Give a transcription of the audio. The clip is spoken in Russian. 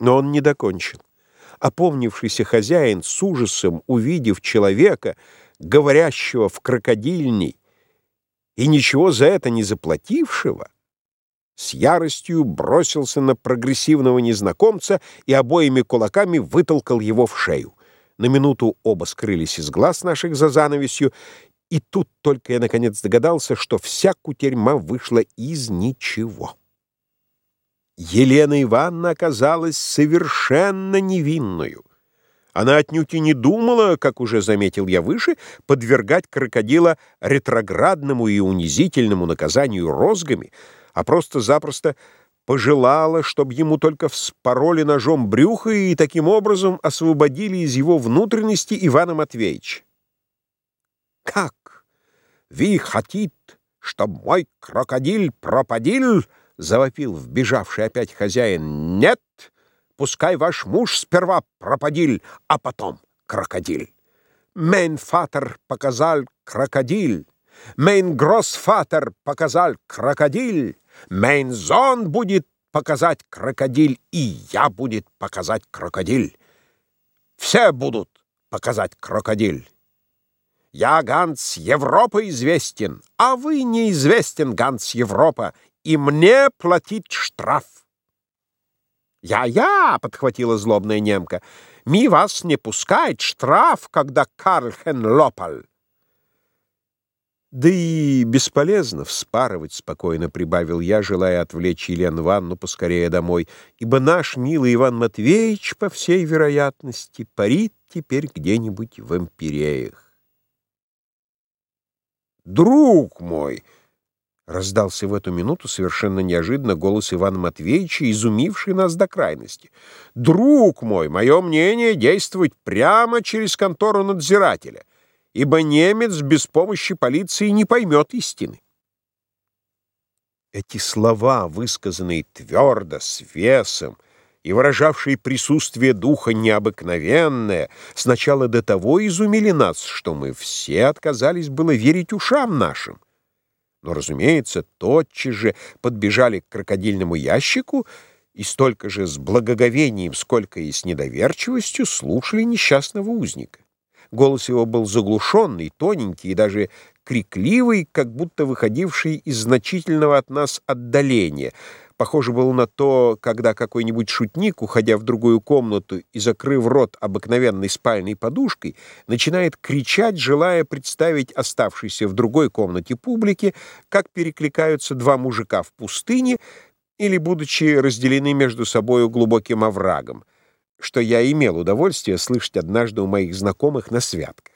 Но он не докончил. Опомнившийся хозяин, с ужасом увидев человека, говорящего в крокодильней, и ничего за это не заплатившего, с яростью бросился на прогрессивного незнакомца и обоими кулаками вытолкал его в шею. На минуту оба скрылись из глаз наших за занавесью, и тут только я наконец догадался, что вся кутерьма вышла из ничего. Елена Ивановна оказалась совершенно невинную. Она отнюдь и не думала, как уже заметил я выше, подвергать крокодила ретроградному и унизительному наказанию розгами, а просто-запросто пожелала, чтобы ему только вспороли ножом брюхо и таким образом освободили из его внутренности Ивана Матвеевича. «Как? Вы хотите, чтобы мой крокодил пропадил?» Завопил вбежавший опять хозяин. «Нет, пускай ваш муж сперва пропадиль, а потом крокодиль. Mein Vater показал крокодиль, mein Großvater показал крокодиль, mein Sohn будет показать крокодиль, и я будет показать крокодиль. Все будут показать крокодиль. Я Ганс Европа известен, а вы неизвестен, Ганс Европа, и мне платить штраф. «Я-я!» — подхватила злобная немка. «Ми вас не пускает штраф, когда Карлхен лопал!» «Да и бесполезно вспарывать», — спокойно прибавил я, желая отвлечь Елену Ивановну поскорее домой, ибо наш милый Иван Матвеевич, по всей вероятности, парит теперь где-нибудь в империях. «Друг мой!» Раздался в эту минуту совершенно неожиданно голос Ивана Матвеевича, изумивший нас до крайности. «Друг мой, мое мнение — действовать прямо через контору надзирателя, ибо немец без помощи полиции не поймет истины». Эти слова, высказанные твердо, с весом, и выражавшие присутствие духа необыкновенное, сначала до того изумили нас, что мы все отказались было верить ушам нашим. Но, разумеется, тотчас же подбежали к крокодильному ящику и столько же с благоговением, сколько и с недоверчивостью слушали несчастного узника. Голос его был заглушенный, тоненький и даже крикливый, как будто выходивший из значительного от нас отдаления — Похоже было на то, когда какой-нибудь шутник, уходя в другую комнату и закрыв рот обыкновенной спальной подушкой, начинает кричать, желая представить оставшейся в другой комнате публике, как перекликаются два мужика в пустыне или будучи разделены между собою глубоким оврагом, что я имел удовольствие слышать однажды у моих знакомых на святках.